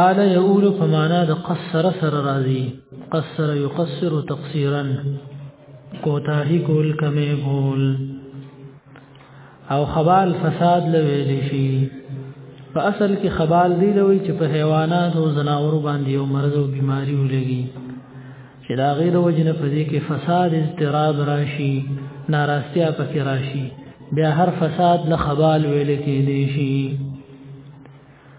آل يؤول په معنا د قصر سره راځي قصر يقصر تقصيرا کوتاهي کول کمې کول او خبال فساد لویل شي په اصل کې خبال دی لوي چې په حیوانات او زناور باندې یو مرض او بیماری ولګي چې دا غیر وجنه په دې کې فساد اضطراب راشي ناراستیا پکې راشي بیا هر فساد له خبال ویل کېدی شي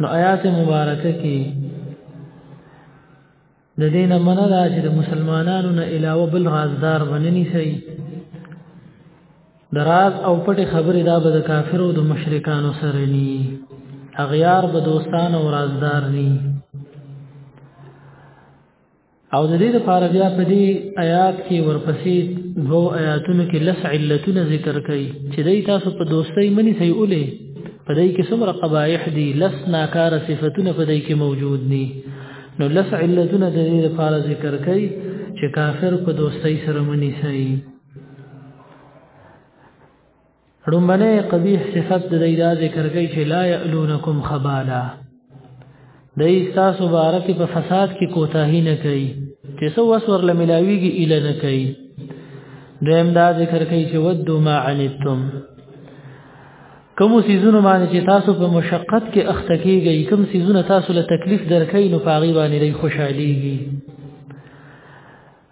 نو آیات مبارکه کې د دینه منه دا چې د مسلمانانو نه علاوه بل رازدار بننی سي د راز او پټې خبرې دا به د کافرو د مشرکانو سره ني اغیار به دوستان او رازدار ني او د دې لپاره بیا په دې آیات کې ورپسې دوه آیاتونو کې لس علتونه ذکر کړي چې دای تاسو په دوستۍ منی سي اولې په دې کې څومره قبایح دي لس ناکاره صفاتونه په دې کې موجود دي نو لس علتونه د دې لپاره ذکر کړي چې کافر په دوستۍ سره منی سي ړومبنه قبیح صفت د دیدا ذکر کوي چې لا یعلونکم خبالا د ایساس مبارک په فساد کې کوتاهی نه کوي چې سو وسور لملاویږي اله نه کوي دویم دا ذکر کوي چې ودو ما عنتم کوم سيزونه باندې چې تاسو په مشقت کې اخته کیږئ کوم سيزونه تاسو له تکلیف درکې نو پاغي باندې خوشحاليږي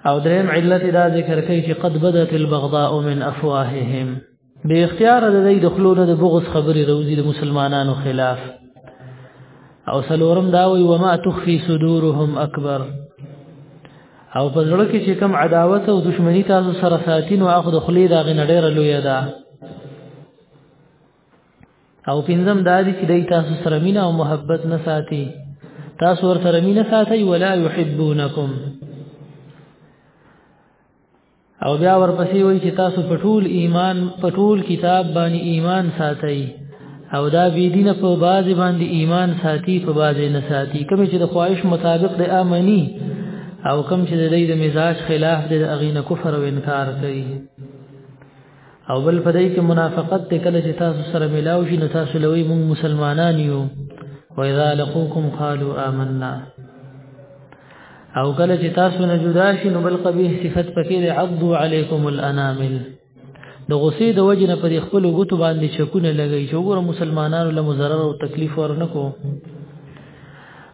او دریم علت دا ذکر کوي چې قد بدت البغضاء من افواههم به اختیار د دې دخلونه د بغض خبري روزي د مسلمانانو خلاف او سلورم دا وی وما تخفي صدورهم اکبر او په ځړه کې چې کم عداوت او دښمنی تاسو سره ساتین او اخذ خلی دا غنډه لوی ده او پنځم دا دي چې دای تاسو سره مینا او محبت نه ساتي تاسو ور سره مینا ساتي ولا يحبونکم او بیا ورپسې وایي چې تاسو په ټول ایمان په ټول کتاب باندې ایمان ساتي او دا بی دینه په باز باندې ایمان ساتي په باز نه ساتي کوم چې د خواهش مطابق د امني او کوم چې د دې د مزاج خلاف د اغینه کفر او انکار کوي او بل په دې کې منافقت ته کله چې تاسو سره ملاو شي نو تاسو لوي موږ مسلمانان یو و اذا لقوکم قالوا آمنا او کله چې تاسو نه جدا شي نو بل قبیح صفت پکې د عضو علیکم الانامل د غصې د وجې نه پر خپل غوتو باندې چکونه لګی چې وګوره مسلمانانو له ضرر او تکلیف ورنکو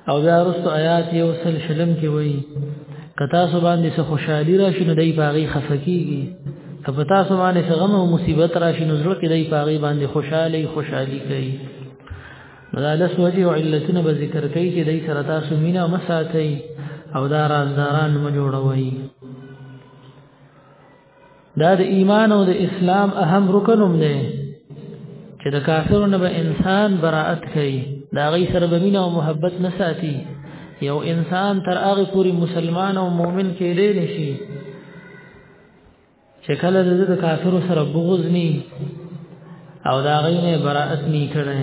او بیا رسو آیات یو سل شلم کې وایي کتا سو باندې څه خوشحالي راشي نو دای پاغي خفقيږي کپتا سو باندې څه غم او مصیبت راشي نو زړه کې دای پاغي باندې خوشحالي خوشحالي کوي نو دا لس وجه او علتونه به ذکر کوي چې دای سره تاسو مینا مساتي او دا رازداران مجوړوي دا د ایمان او د اسلام اهم رکن هم دی چې د کافرو نه به انسان براءت کوي دا غي سره به مینه او محبت نه ساتي یو انسان تر هغه پوری مسلمان او مؤمن کېدی نشي چې کله د کافرو سره بغض ني او دا غي نه براءت ني کړي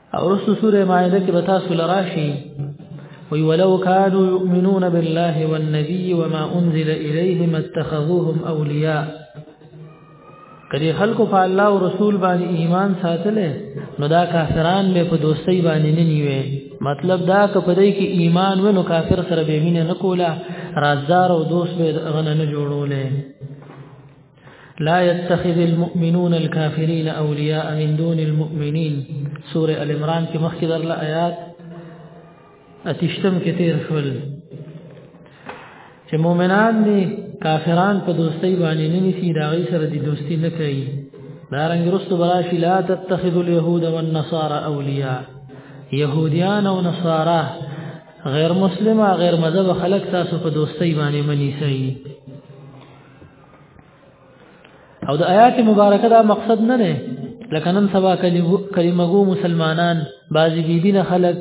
او رسو سوره مائده کې به تاسو لراشي وی ولو كانوا يؤمنون بالله والنبي وما انزل اليه ما اتخذوهم اولياء کدی خلکو په الله او رسول باندې ایمان ساتلې نو دا کافران به په دوستۍ باندې نه نیوي مطلب دا که په دې کې ایمان و نو کافر سره به مینه نه کوله رازدار او دوست به غنه نه جوړولې لا يتخذ المؤمنون الكافرين اولياء من دون المؤمنين سوره ال عمران کې مخکې درل آیات اتشتم کې تیر شول چې مؤمنان دي کافران په دوستۍ باندې نه نسی دا غي سره دي دوستي نه کوي دا رنګ رسو براشي لا تتخذوا اليهود والنصارى اولياء يهوديان او نصارا غیر مسلمه غیر مذهب خلک تاسو په دوستۍ باندې منی سي او د آیات مبارکه دا مقصد نه نه لکه نن سبا کلمه ګو مسلمانان بعضی بيدینه خلک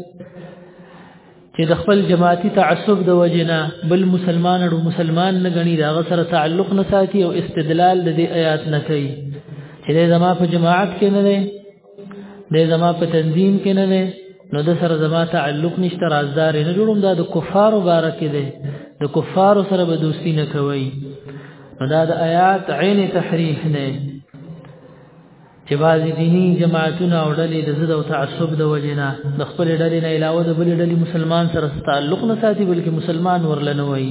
چې د خپل جماعتي تعصب د وجنه بل مسلمان او مسلمان نه غني دا سره تعلق نه ساتي او استدلال د دې آیات نه کوي چې زما په جماعت کې نه د زما په تنظیم کې نه نه نو د سره زما تعلق نشته رازدار نه جوړوم دا د کفارو باره کې ده د کفارو سره به دوستی نه کوي نو دا د آیات عین تحریف نه چې بعضی دینی جماعتونه او ډلې د زده او تعصب د وجنه د خپل ډلې نه علاوه د بل ډلې مسلمان سره تعلق نه ساتي بلکې مسلمان ورلنوي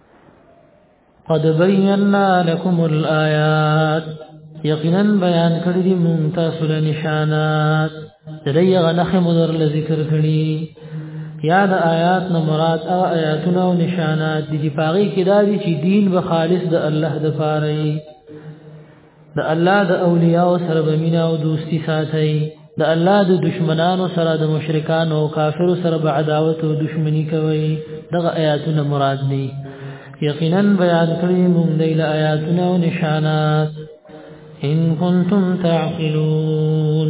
قد بينا لكم الآيات يقينا بيان کړی دي مونږ تاسو له نشانات دلیا غنخ مدر له ذکر کړی یا د آیات نه مراد او آیاتونه او نشانات دي چې پاغي کې دادي چې دین به خالص د الله د فاري د الله د اولیاء سره به مینا او دوستی ساتي د الله د دشمنانو سره د مشرکانو او کافرو سره به عداوت او دشمنی کوي دغه آیاتونه مراد دي یقینا بیان کړی موږ د آیاتونو او نشانات ان کنتم تعقلون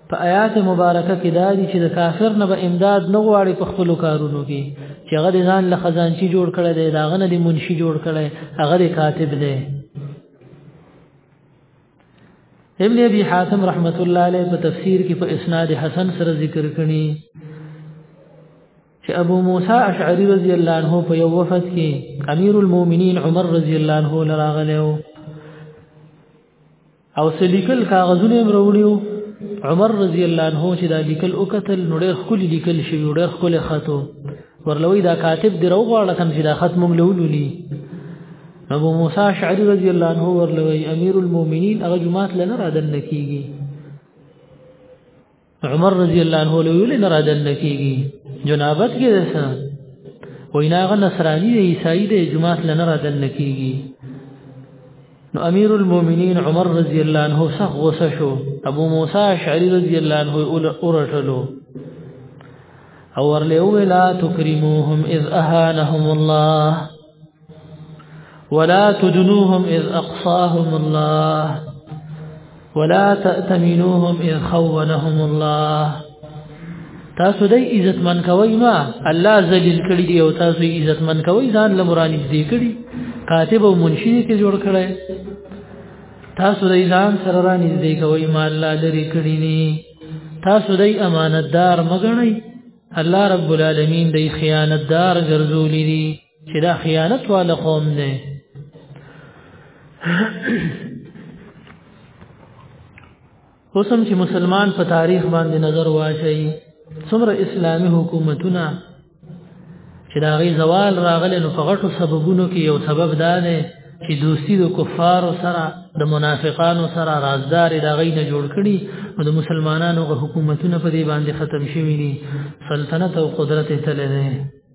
په آیات مبارکه کې دا دي چې د کافر نه به امداد نه غواړي په خپل کارونو کې چې هغه ځان له خزانچي جوړ کړي دی دا غنه د منشي جوړ کړي هغه د کاتب دی ابن ابي حاتم رحمت الله علیه په تفسیر کې په اسناد حسن سره ذکر کړي چې ابو موسی اشعری رضی الله عنه په یو وفد کې امیر المؤمنین عمر رضی الله عنه لراغله او سلیکل کاغذونه مروړیو عمر رضی الله عنه چې دا لیکل او قتل نو ډېر خپل لیکل شي ډېر خپل خاتو ورلوي دا کاتب دی روغواړه کم چې دا خط مونږ لولولي ابو موسی اشعری رضی الله عنه ورلوي امیر المؤمنین هغه جمعات لنه را دن کیږي عمر رضی الله عنه له ویل نه راځل کیږي جنابت کې دسه وینا غ نصرانی دی عیسائی دی جمعه لنه راځل کیږي نو امیر المؤمنین عمر رضی الله عنه سخ غوسه شو ابو موسی اشعری رضی الله عنه اورټلو او ورله ویلا تکرموهم اذ اهانهم الله ولا تدنوهم اذ اقصاهم الله ولا تأتمنوهم اذ خونهم الله تاسو دې عزت من کوي ما الله ذلیل کړی دی او تاسو یې عزت من کوي ځان لمرانی دې کړی کاتب او منشي کې جوړ کړی تاسو دې ځان سره را نږدې کوي ما الله لري کړی ني تاسو دې امانتدار مګنئ الله رب العالمین دې خیانتدار ګرځولې دي چې دا خیانت والا قوم دی اوسم چې مسلمان په تاریخ باندې نظر واچي څومره اسلامی حکومتونه چې دا غي زوال راغله نو په غټو سببونو کې یو سبب دا دی چې دوستی د کفار سره د منافقانو سره رازدار دا غي نه جوړ کړي نو د مسلمانانو غو حکومتونه په دې باندې ختم شوي دي سلطنت او قدرت تل نه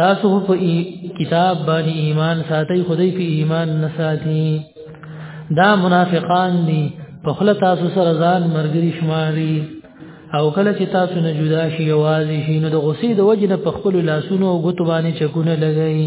تاسو په کتاب باندې ایمان ساتي خدای په ایمان نه ساتي دا منافقان دي په خله تاسو سره ځان مرګري شماري او کله چې تاسو نه جدا شي یوازې شي نو د غصې د وجې نه په خپل لاسونو او غوتو باندې چکونه لګي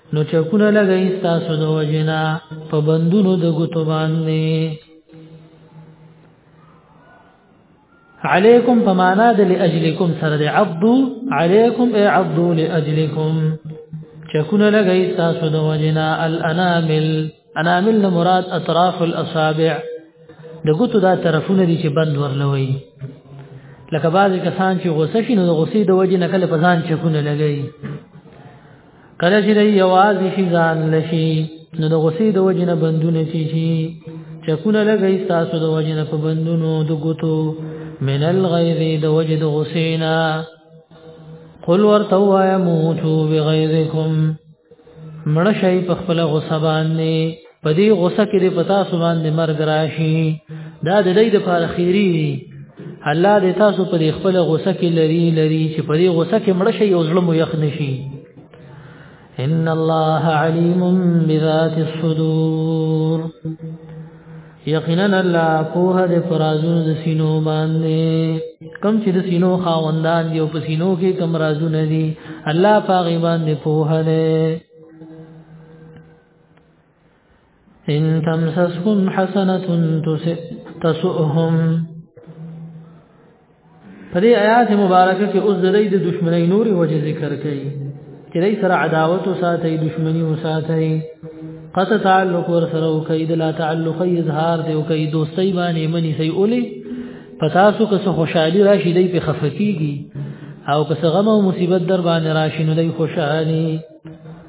نو چکونه لګی ستاسو د وجنا په بندونو د ګوتو باندې علیکم په معنا د لاجلکم سره د عبد علیکم ای عبد لاجلکم چکونه لګی ستاسو د وجنا الانامل انامل نه مراد اطراف الاصابع د ګوتو دا طرفونه دي چې بند ورلوي لکه بعضی کسان چې غوسه شي نو د غوسې د وجې نه کله په ځان چکونه لګي کله چې دی یواز شي ځان لشي نو د غصې د وجې نه بندونه شي شي چکونه لګي تاسو د وجې نه په بندونو د ګوتو من الغیظ د وجې د غصې نه قل ورته وایا موتو بغیظکم مړ شي په خپل غصه باندې په دې غوسه کې د پتا سبحان دې مرګ راشي دا د دې د فار خيري الله دې تاسو په دې خپل غوسه کې لري لري چې په دې غوسه کې مړ شي او ظلم یخ نشي ان الله عليم بذات الصدور یقینا الله کوه د فرازونو د سینو باندې کم چې د سینو خاوندان دی او په سینو کې کم رازونه دي الله پاغي باندې پوهه ده إن تمسسهم حسنة تسؤهم په دې آیات مبارکه کې اوس د دې د دشمنۍ نورې وجې ذکر کړي چې دې سره عداوت او ساتي دشمنی او ساتي قطع تعلق ور سره او کوي د لا تعلق اظهار دی او کوي دوستۍ باندې منی سي اولي پتا سو که څه خوشحالي راشي دې په خفقيږي او که څه غم او مصیبت در باندې راشي نو دې خوشحالي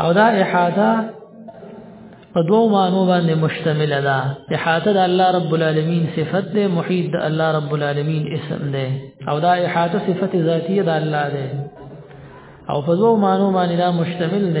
او دا احاطه په دوو معنو باندې مشتمل ده احاطه د الله رب العالمین صفت ده محیط د الله رب العالمین اسم ده او دا احاطه صفت ذاتیه د الله ده او په دوو معنو باندې دا مشتمل ده